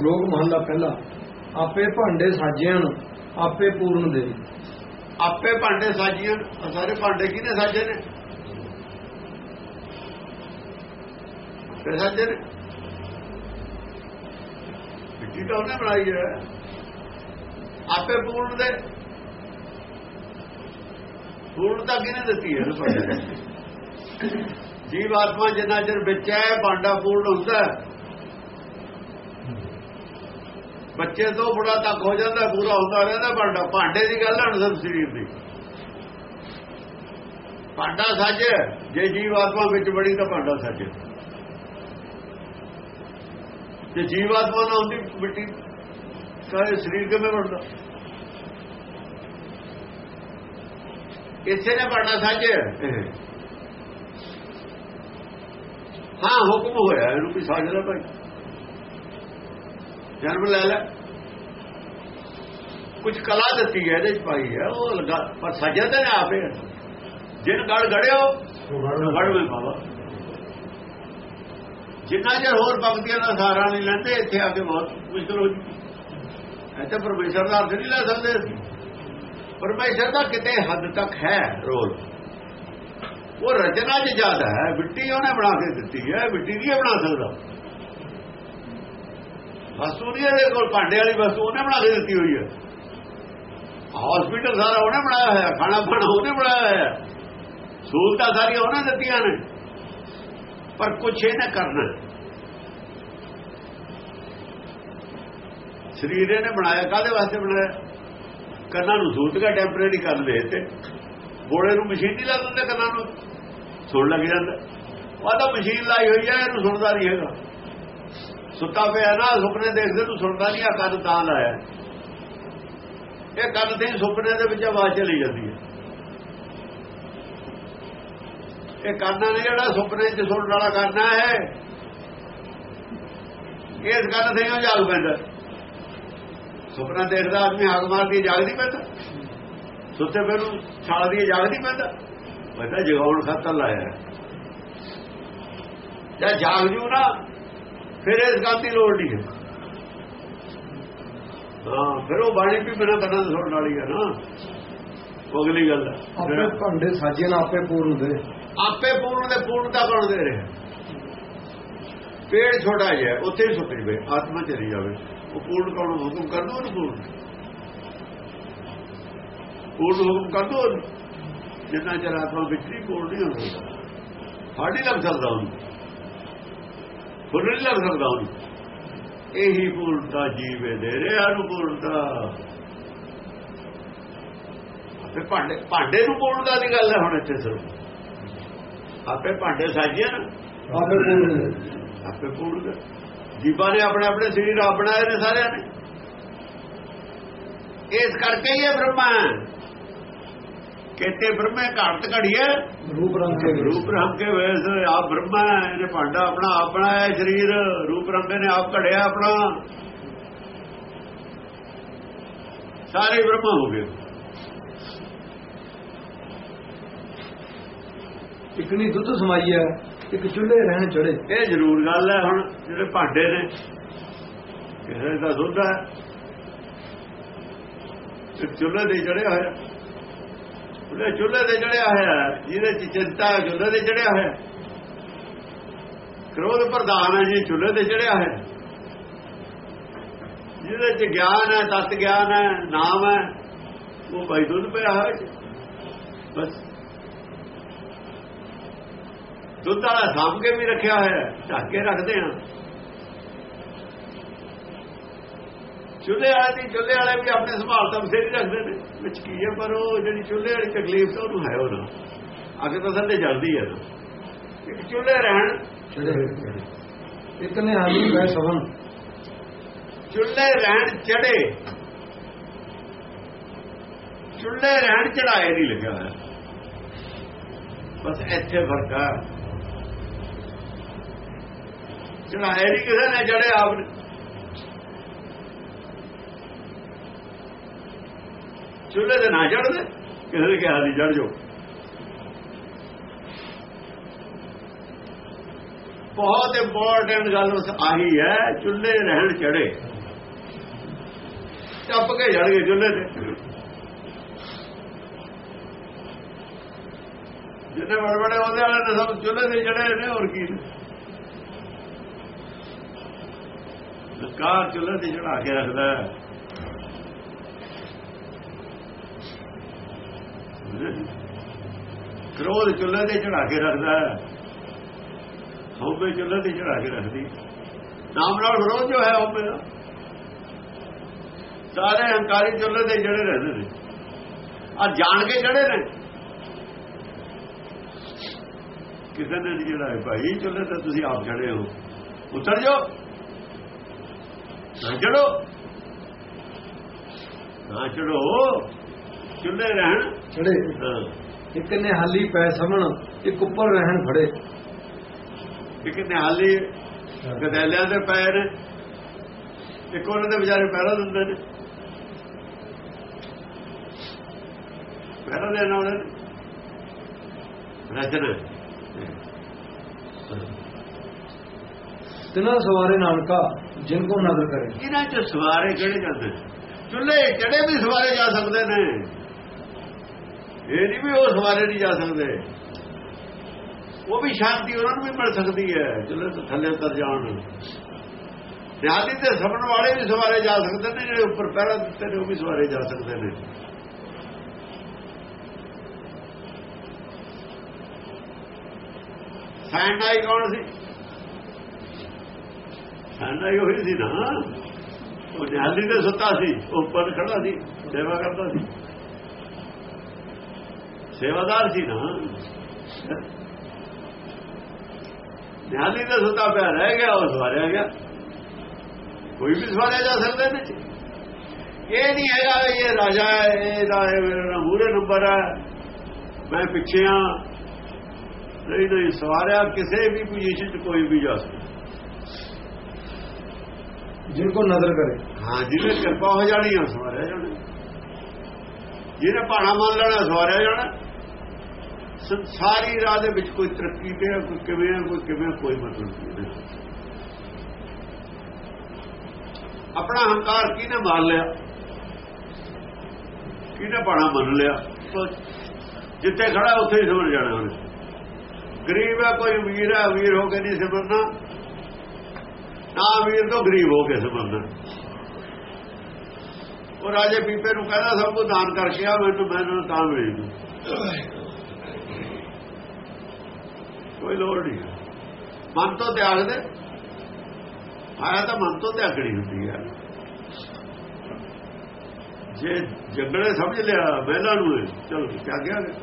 ਸ਼ਲੋਕ ਮਹਲਾ ਪਹਿਲਾ ਆਪੇ ਭਾਂਡੇ ਸਾਜਿਆਂ ਆਪੇ ਪੂਰਨ ਦੇ। ਆਪੇ ਭਾਂਡੇ ਸਾਜੀਆਂ ਸਾਰੇ ਭਾਂਡੇ ਕਿਹਨੇ ਸਾਜੇ ਨੇ? ਤੇ ਸਾਜੇ ਨੇ? ਮਿੱਟੀ ਤਾਂ ਉਹਨੇ ਬਣਾਈ ਹੈ। ਆਪੇ ਪੂਰਨ ਦੇ। ਪੂਰਨਤਾ ਕਿਹਨੇ ਦਿੱਤੀ ਹੈ? ਭਾਂਡੇ? ਜੀਵ ਆਤਮਾ ਜਿੰਨਾ ਚਿਰ ਵਿੱਚ ਹੈ ਭਾਂਡਾ ਪੂਰਨ ਹੁੰਦਾ ਹੈ। ਬੱਚੇ ਤੋਂ ਬੁੜਾ ਤੱਕ ਹੋ ਜਾਂਦਾ ਪੂਰਾ ਹੁੰਦਾ ਰਹਿੰਦਾ ਭਾਂਡਾ ਭਾਂਡੇ ਦੀ ਗੱਲ ਹੈ ਸਭ ਸਰੀਰ ਦੀ। ਭਾਂਡਾ ਸੱਜ ਜੇ ਜੀਵ ਆਤਮਾ ਵਿੱਚ ਬੜੀ ਤਾਂ ਭਾਂਡਾ ਸੱਜ। ਜੇ ਜੀਵ ਆਤਮਾ ਨਾ ਹੁੰਦੀ ਮਿੱਟੀ ਸਾਰੇ ਸਰੀਰ ਕਿਵੇਂ ਬਣਦਾ? ਇਸੇ ਨੇ ਭਾਂਡਾ ਸੱਜ। ਹਾਂ ਹੁਕਮ ਹੋਇਆ ਇਹਨੂੰ ਵੀ ਸਾਜ ਲੈ ਭਾਈ। ਜਨਮ ਲੈ ਲੈ ਕੁਝ ਕਲਾ ਦਿੱਤੀ ਹੈ ਇਹਦੇ ਚ ਪਾਈ ਹੈ ਉਹ ਲਗਾ, ਪਰ ਸਜਾ ਤਾਂ ਨਾ ਆਪੇ ਜਿਨ ਗੜ ਗੜਿਓ ਗੜ ਵਿੱਚ ਬਾਬਾ। ਜਿੰਨਾ ਚਿਰ ਹੋਰ ਭਗਤੀਆਂ ਦਾ ਸਹਾਰਾ ਨਹੀਂ ਲੈਂਦੇ, ਇੱਥੇ ਆ ਕੇ ਬਹੁਤ ਮੁਸ਼ਕਲ ਹੋ ਜੂ। ਇੱਥੇ ਪਰਮੇਸ਼ਰ ਦਾ ਅਰਥ ਨਹੀਂ ਲੈ ਸਕਦੇ ਅਸੀਂ। ਪਰਮੇਸ਼ਰ ਦਾ ਕਿਤੇ ਹੱਦ ਤੱਕ ਹੈ ਰੋਲ। ਉਹ ਰਚਨਾ 'ਚ ਜ਼ਿਆਦਾ ਹੈ, ਮਿੱਟੀ ਉਹਨੇ ਬਣਾ ਕੇ ਦਿੱਤੀ ਹੈ, ਮਿੱਟੀ ਨਹੀਂ ਬਣਾ ਸਕਦਾ। ਵਸਤੂ ਨਹੀਂ ਇਹਦੇ ਕੋਲ, ਭਾਂਡੇ ਵਾਲੀ ਵਸਤੂ ਉਹਨੇ ਬਣਾ ਕੇ ਦਿੱਤੀ ਹੋਈ ਹੈ। ਹਸਪੀਟਲ ਸਾਰਾ ਉਹਨੇ ਬਣਾਇਆ ਹੋਇਆ, ਖਾਣਾ ਪਾਣਾ ਉਹਨੇ ਬਣਾਇਆ ਹੋਇਆ। ਸਹੂਲਤਾਂ ਸਾਰੀਆਂ ਉਹਨੇ ਦਿੱਤੀਆਂ ਨੇ। ਪਰ ਕੁਛ ਇਹਨੇ ਕਰਨਾ ਸਰੀਰ ਇਹਨੇ ਬਣਾਇਆ ਕਾਦੇ ਵਾਸਤੇ ਬਣਾਇਆ? ਕੰਨਾਂ ਨੂੰ ਸੂਤਗਾ ਟੈਂਪਰੇਰੀ ਕਰ ਦੇ ਤੇ ਬੋੜੇ ਨੂੰ ਮਸ਼ੀਨ ਨਹੀਂ ਲਾ ਦਿੰਦੇ ਕੰਨਾਂ ਨੂੰ। ਸੁਣ ਲੱਗ ਜਾਂਦਾ। ਉਹ ਤਾਂ ਮਸ਼ੀਨ ਲਾਈ ਹੋਈ ਹੈ, ਇਹਨੂੰ ਸੁਣਦਾ ਨਹੀਂ ਹੈਗਾ। ਸੁੱਤਾ ਪਿਆ ਨਾ, ਸੁਪਨੇ ਦੇਖਦੇ ਤੂੰ ਸੁਣਦਾ ਨਹੀਂ ਆ ਕੰਨ ਤਾਂ ਲਾਇਆ। ਇਹ ਕੰਨ ਤੇ ਸੁਪਨੇ ਦੇ ਵਿੱਚ ਆਵਾਜ਼ ਚਲੀ ਜਾਂਦੀ ਹੈ। ਇਹ ਕੰਨਾਂ ਨੇ ਜਿਹੜਾ ਸੁਪਨੇ 'ਚ ਸੁਣਨ ਵਾਲਾ ਕਰਨਾ ਹੈ ਇਸ ਕੰਨ ਤੇ ਉਹ ਜਾਗ ਪੈਂਦਾ? ਸੁਪਨਾ ਦੇਖਦਾ ਆਦਮੀ ਹੱਗ ਮਾਰਦੀ ਜਾਗ ਨਹੀਂ ਪੈਂਦਾ। ਸੁੱਤੇ ਪਏ ਨੂੰ ਛਾਲਦੀ ਜਾਗ ਨਹੀਂ ਪੈਂਦਾ। ਪਤਾ ਜਗਾਉਣ ਖਾਤਰ ਲਾਇਆ। ਜਾਂ ਜਾਗ ਜੂ ਨਾ ਫਿਰ ਇਸ ਗੱਲ ਦੀ ਲੋੜ ਨਹੀਂ ਹੈ। ਹਾਂ ਫਿਰ ਉਹ ਬਾਣੀ ਵੀ ਬਿਨਾਂ ਕੰਨਾਂ ਤੋਂ ਸੁਣਨ ਵਾਲੀ ਹੈ ਨਾ। ਅਗਲੀ ਗੱਲ ਹੈ। ਆਪੇ ਭਾਂਡੇ ਸਾਜਿਆਂ ਆਪੇ ਪੂਰਨ ਦੇ ਆਪੇ ਪੂਰਨ ਦੇ ਪੂਰਨਤਾ ਕੌਣ ਦੇ ਰਿਹਾ? ਪੇੜ ਛੋਟਾ ਜਿਹਾ ਉੱਥੇ ਹੀ ਸੁੱਟ ਜਵੇ ਆਤਮਾ ਚਲੀ ਜਾਵੇ। ਉਹ ਪੂਰਨ ਕੌਣ ਹੁਕਮ ਕਰ ਦੋ ਉਹਨੂੰ ਪੂਰਨ। ਪੂਰਨ ਹੁਕਮ ਕਰ ਦੋ ਜਿੰਨਾ ਚਿਰ ਆਤਮਾ ਵਿੱਚ ਨਹੀਂ ਪੂਰਨ ਨਹੀਂ ਹੋ ਸਕਦਾ ਫਾੜੀ ਲੱਗ ਸਕਦਾ ਉਹਨੂੰ ਫੁੱਲ ਨਹੀਂ ਲੱਗ ਸਕਦਾ ਉਹਨੂੰ ਇਹੀ ਪੂਰਨਤਾ ਜੀਵੇ ਦੇ ਰਿਹਾ ਨੂੰ ਪੂਰਨਤਾ ਆਪੇ ਭਾਂਡੇ ਭਾਂਡੇ ਨੂੰ ਪੂਰਨਤਾ ਦੀ ਗੱਲ ਹੈ ਹੁਣ ਇੱਥੇ ਸਿਰਫ। ਆਪੇ ਭਾਂਡੇ ਸਾਜਿਆ ਨਾ। ਆਪੇ ਪੂਰਨ ਆਪੇ ਪੂਰਨ ਜੀਵਾਂ ਨੇ ਆਪਣੇ ਆਪਣੇ ਸਰੀਰ ਆਪ ਬਣਾਏ ਨੇ ਸਾਰਿਆਂ ਨੇ। ਇਸ ਕਰਕੇ ਹੀ ਇਹ ਬ੍ਰਹਮਾ। ਕਹਿੰਦੇ ਬ੍ਰਹਮੇ ਘਾਟ ਘੜੀਏ ਰੂਪ ਰੰਗ ਕੇ ਰੂਪ ਰੰਗ ਕੇ ਵੇਸ ਆਪ ਬ੍ਰਹਮਾ ਇਹਨੇ ਭਾਂਡਾ ਆਪਣਾ ਆਪ ਬਣਾਇਆ ਹੈ ਸਰੀਰ। ਰੂਪ ਰੰਗ ਨੇ ਆਪ ਘੜਿਆ ਆਪਣਾ। ਸਾਰੇ ਬ੍ਰਹਮਾ ਹੋ ਗਏ। ਇਕਨੀ ਦੁੱਧ ਸਮਾਈ ਹੈ ਇੱਕ ਚੁੱਲ੍ਹੇ ਰਹਿਣ ਚੜੇ ਇਹ ਜ਼ਰੂਰ ਗੱਲ ਹੈ ਹੁਣ ਜਿਹੜੇ ਭਾਂਡੇ ਨੇ ਕਿਸੇ ਦਾ ਦੁੱਧ ਹੈ। ਇੱਕ ਚੁੱਲ੍ਹੇ ਦੇ ਚੜਿਆ ਹੋਇਆ। ਉਹਦੇ ਚੁੱਲ੍ਹੇ ਤੇ ਚੜਿਆ ਹੋਇਆ ਜਿਹਦੇ ਚ ਚਿੰਤਾ ਹੈ, ਚੁੱਲ੍ਹੇ ਤੇ ਚੜਿਆ ਹੋਇਆ ਕ੍ਰੋਧ ਪ੍ਰਧਾਨ ਹੈ ਜੀ ਚੁੱਲ੍ਹੇ ਤੇ ਚੜਿਆ ਹੋਇਆ ਜਿਹਦੇ ਚ ਗਿਆਨ ਹੈ ਤਤ ਗਿਆਨ ਹੈ ਨਾਮ ਹੈ ਉਹ ਭਾਈ ਦੁੱਧ ਪਿਆ ਹੋਇਆ ਜੀ। ਬਸ। ਦੁੱਧ ਵਾਲਾ ਸਾਂਭ ਕੇ ਵੀ ਰੱਖਿਆ ਹੋਇਆ ਢੱਕ ਕੇ ਰੱਖਦੇ ਹਾਂ। ਚੁੱਲ੍ਹੇ ਵਾਲੇ ਦੀ ਚੁੱਲ੍ਹੇ ਵਾਲੇ ਵੀ ਆਪਣੇ ਸੰਭਾਲ ਤਾਂ ਬਥੇਰੀ ਰੱਖਦੇ ਨੇ। ਵਿੱਚ ਕੀ ਹੈ ਪਰ ਉਹ ਜਿਹੜੀ ਚੁੱਲ੍ਹੇ ਵਾਲੀ ਤਕਲੀਫ ਤਾਂ ਉਹਨੂੰ ਹੈ ਉਹ ਨਾ। ਅੱਗੇ ਤਾਂ ਥੱਲੇ ਜਲਦੀ ਹੈ ਨਾ। ਇੱਕ ਚੁੱਲ੍ਹੇ ਰਹਿਣ। ਇੱਕ ਨੇ ਆਦਮੀ ਬੈ ਸਵਨ ਚੁੱਲ੍ਹੇ ਰਹਿਣ ਚੜੇ ਚੁੱਲ੍ਹੇ ਰਹਿਣ ਚੜਾਏ ਨਹੀਂ ਹੋਇਆ। ਬਸ ਇੱਥੇ ਹੈ ਚੜਾਏ ਨਹੀਂ ਕਿਸੇ ਨੇ ਚੜੇ ਆਪ ਨੇ। ਚੁੱਲ੍ਹੇ ਤੇ ਨਾ ਚੜਦੇ ਕਿਸੇ ਨੇ ਕਿਹਾ ਨਹੀਂ ਚੜ ਜਾਓ। ਬਹੁਤ ਇੰਪੋਰਟੈਂਟ ਗੱਲ ਉਸ ਆਹੀ ਹੈ, ਚੁੱਲ੍ਹੇ ਰਹਿਣ ਚੜੇ ਟੱਪ ਕੇ ਜੜ ਗਏ ਚੁੱਲ੍ਹੇ ਤੇ। ਜਿੰਨੇ ਬੜੇ ਬੜੇ ਉਹਦੇ ਵਾਲੇ ਨੇ ਸਭ ਚੁੱਲ੍ਹੇ ਤੇ ਚੜੇ ਨੇ, ਹੋਰ ਕੀ ਸਰਕਾਰ ਚੁੱਲ੍ਹੇ ਤੇ ਚੜਾ ਕੇ ਰੱਖਦਾ ਹੈ। ਕ੍ਰੋਧ ਚੁੱਲ੍ਹੇ ਤੇ ਚੜਾ ਕੇ ਰੱਖਦਾ ਹੈ। ਹਉਮੈ ਚੁੱਲ੍ਹੇ ਤੇ ਚੜਾ ਕੇ ਰੱਖਦੀ। ਨਾਮ ਨਾਲ ਵਿਰੋਧ ਜੋ ਹੈ ਹਉਮੈ ਦਾ। ਸਾਰੇ ਹੰਕਾਰੀ ਚੁੱਲ੍ਹੇ ਤੇ ਜੜੇ ਰਹਿੰਦੇ ਨੇ। ਆ ਜਾਣ ਕੇ ਜੜੇ ਨੇ। ਕਿਸੇ ਨੇ ਨਹੀਂ ਜਿਹੜਾ ਹੈ ਭਾਈ, ਚੁੱਲ੍ਹੇ ਤੇ ਤੁਸੀਂ ਆਪ ਚੜੇ ਹੋ। ਉਤਰ ਜਾਓ। ਨਾ ਚੜੋ ਨਾ ਚੜੋ ਚੁੱਲ੍ਹੇ ਰਹਿਣ। ਛੜੇ ਹਾਂ। ਇੱਕ ਨੇ ਹਾਲੀ ਪੈ ਸਮਣ ਇੱਕ ਉੱਪਰ ਰਹਿਣ ਖੜੇ। ਇੱਕ ਨਿਹਾਲੀ ਗਦੈਲਿਆਂ ਦੇ ਪੈਰ ਨੇ। ਇੱਕ ਉਹਨਾਂ ਦੇ ਵਿਚਾਰੇ ਪਹਿਰਾ ਦਿੰਦੇ ਨੇ। ਪਹਿਰਾ ਦੇਣ ਵਾਲੇ ਨੇ। ਰਚਨਾ ਤਿਨਾਂ ਸਵਾਰੇ ਨਾਨਕਾ ਜਿਨ ਕੋ ਨਦਰ ਕਰੇ। ਇਹਨਾਂ ਚ ਸਵਾਰੇ ਕਿਹੜੇ ਜਾਂਦੇ ਨੇ? ਚੁੱਲ੍ਹੇ ਚੜੇ ਵੀ ਸਵਾਰੇ ਜਾ ਸਕਦੇ ਨੇ। ਇਹ ਨਹੀਂ ਵੀ ਉਹ ਸਵਾਰੇ ਨਹੀਂ ਜਾ ਸਕਦੇ। ਉਹ ਵੀ ਸ਼ਾਂਤੀ ਉਹਨਾਂ ਨੂੰ ਵੀ ਮਿਲ ਸਕਦੀ ਹੈ ਜਦੋਂ ਥੱਲੇ ਉਤਰ ਜਾਣ। ਨਿਆਦੀ ਤੇ ਸਭਨ ਵਾਲੇ ਵੀ ਸਵਾਰੇ ਜਾ ਸਕਦੇ ਨੇ, ਜਿਹੜੇ ਉੱਪਰ ਪਹਿਰਾ ਦਿੱਤੇ ਨੇ, ਉਹ ਵੀ ਸਵਾਰੇ ਜਾ ਸਕਦੇ ਨੇ। ਸੈਂਡਾਈ ਕੌਣ ਸੀ? ਸੈਂਡਾਈ ਉਹੀ ਸੀ ਨਾ। ਉਹ ਨਿਆਦੀ ਤੇ ਸੁੱਤਾ ਸੀ, ਉਹ ਉੱਪਰ ਖੜਾ ਸੀ, ਸੇਵਾ ਕਰਦਾ ਸੀ। ਸੇਵਾਦਾਰ ਸੀ ਨਾ। ਨਿਆਲੀ ਦਾ ਸੁੱਤਾ ਪਿਆ ਰਹਿ ਗਿਆ ਉਹ ਸਵਾਰਿਆ ਗਿਆ। ਕੋਈ ਵੀ ਸਵਾਰਿਆ ਜਾ ਸਕਦਾ ਨੇ ਇਹ ਨਹੀਂ ਹੈਗਾ ਵੀ ਇਹ ਰਾਜਾ ਹੈ ਇਹ ਦਾ ਮੇਰਾ ਨੰਬਰ ਹੈ। ਮੈਂ ਪਿੱਛੇ ਆ ਨਹੀਂ ਨਹੀਂ ਸਵਾਰਿਆ ਕਿਸੇ ਵੀ ਪੋਜੀਸ਼ਨ 'ਚ ਕੋਈ ਵੀ ਜਾ ਸਕਦਾ। ਜਿਨ ਕੋ ਨਦਰ ਕਰੇ। ਹਾਂ ਜਿਹਨੇ ਕਿਰਪਾ ਹੋ ਜਾਣੀ ਆ ਸਵਾਰਿਆ ਜਾਣਾ। ਜਿਹਨੇ ਭਾਣਾ ਮੰਨ ਲੈਣਾ ਸਵਾਰਿਆ ਜਾਣਾ। ਸਾਰੀ ਰਾਹ ਦੇ ਵਿੱਚ ਕੋਈ ਤਰੱਕੀ ਤੇ ਕੋਈ ਕਿਵੇਂ ਕੋਈ ਕਿਵੇਂ ਕੋਈ ਮਤਲਬ ਨਹੀਂ ਆਪਣਾ ਹੰਕਾਰ ਕਿਹਨੇ ਮਾਰ ਲਿਆ? ਕਿਹਨੇ ਭਾਣਾ ਮੰਨ ਲਿਆ? ਜਿੱਥੇ ਖੜਾ, ਉੱਥੇ ਹੀ ਸਮਝ ਜਾਣਾ ਉਹਨੇ। ਗਰੀਬ ਹੈ, ਕੋਈ ਅਮੀਰ ਹੈ, ਅਮੀਰ ਹੋ ਕੇ ਨਹੀਂ ਸਮਝਣਾ ਨਾ ਅਮੀਰ ਤੋਂ ਗਰੀਬ ਹੋ ਕੇ ਸਮਝਣਾ ਉਹ ਰਾਜੇ ਪੀਪੇ ਨੂੰ ਕਹਿੰਦਾ, ਸਭ ਕੁਝ ਦਾਨ ਕਰਕੇ ਆ, ਮੈਨੂੰ ਮੈਨੂੰ ਤਾਂ ਮਿਲੇਗੀ। ਕੋਈ ਲੋੜ ਨਹੀਂ। ਮਨ ਤੋਂ ਤਿਆਗ ਦੇ ਆਇਆ ਤਾਂ ਮਨ ਤੋਂ ਤਿਆਗਣੀ ਹੁੰਦੀ ਹੈ ਜੇ ਜੰਗਲੇ ਸਮਝ ਲਿਆ, ਮਹਿਲਾ ਨੂੰ ਚਲ ਤਿਆਗਿਆ ਗਿਆ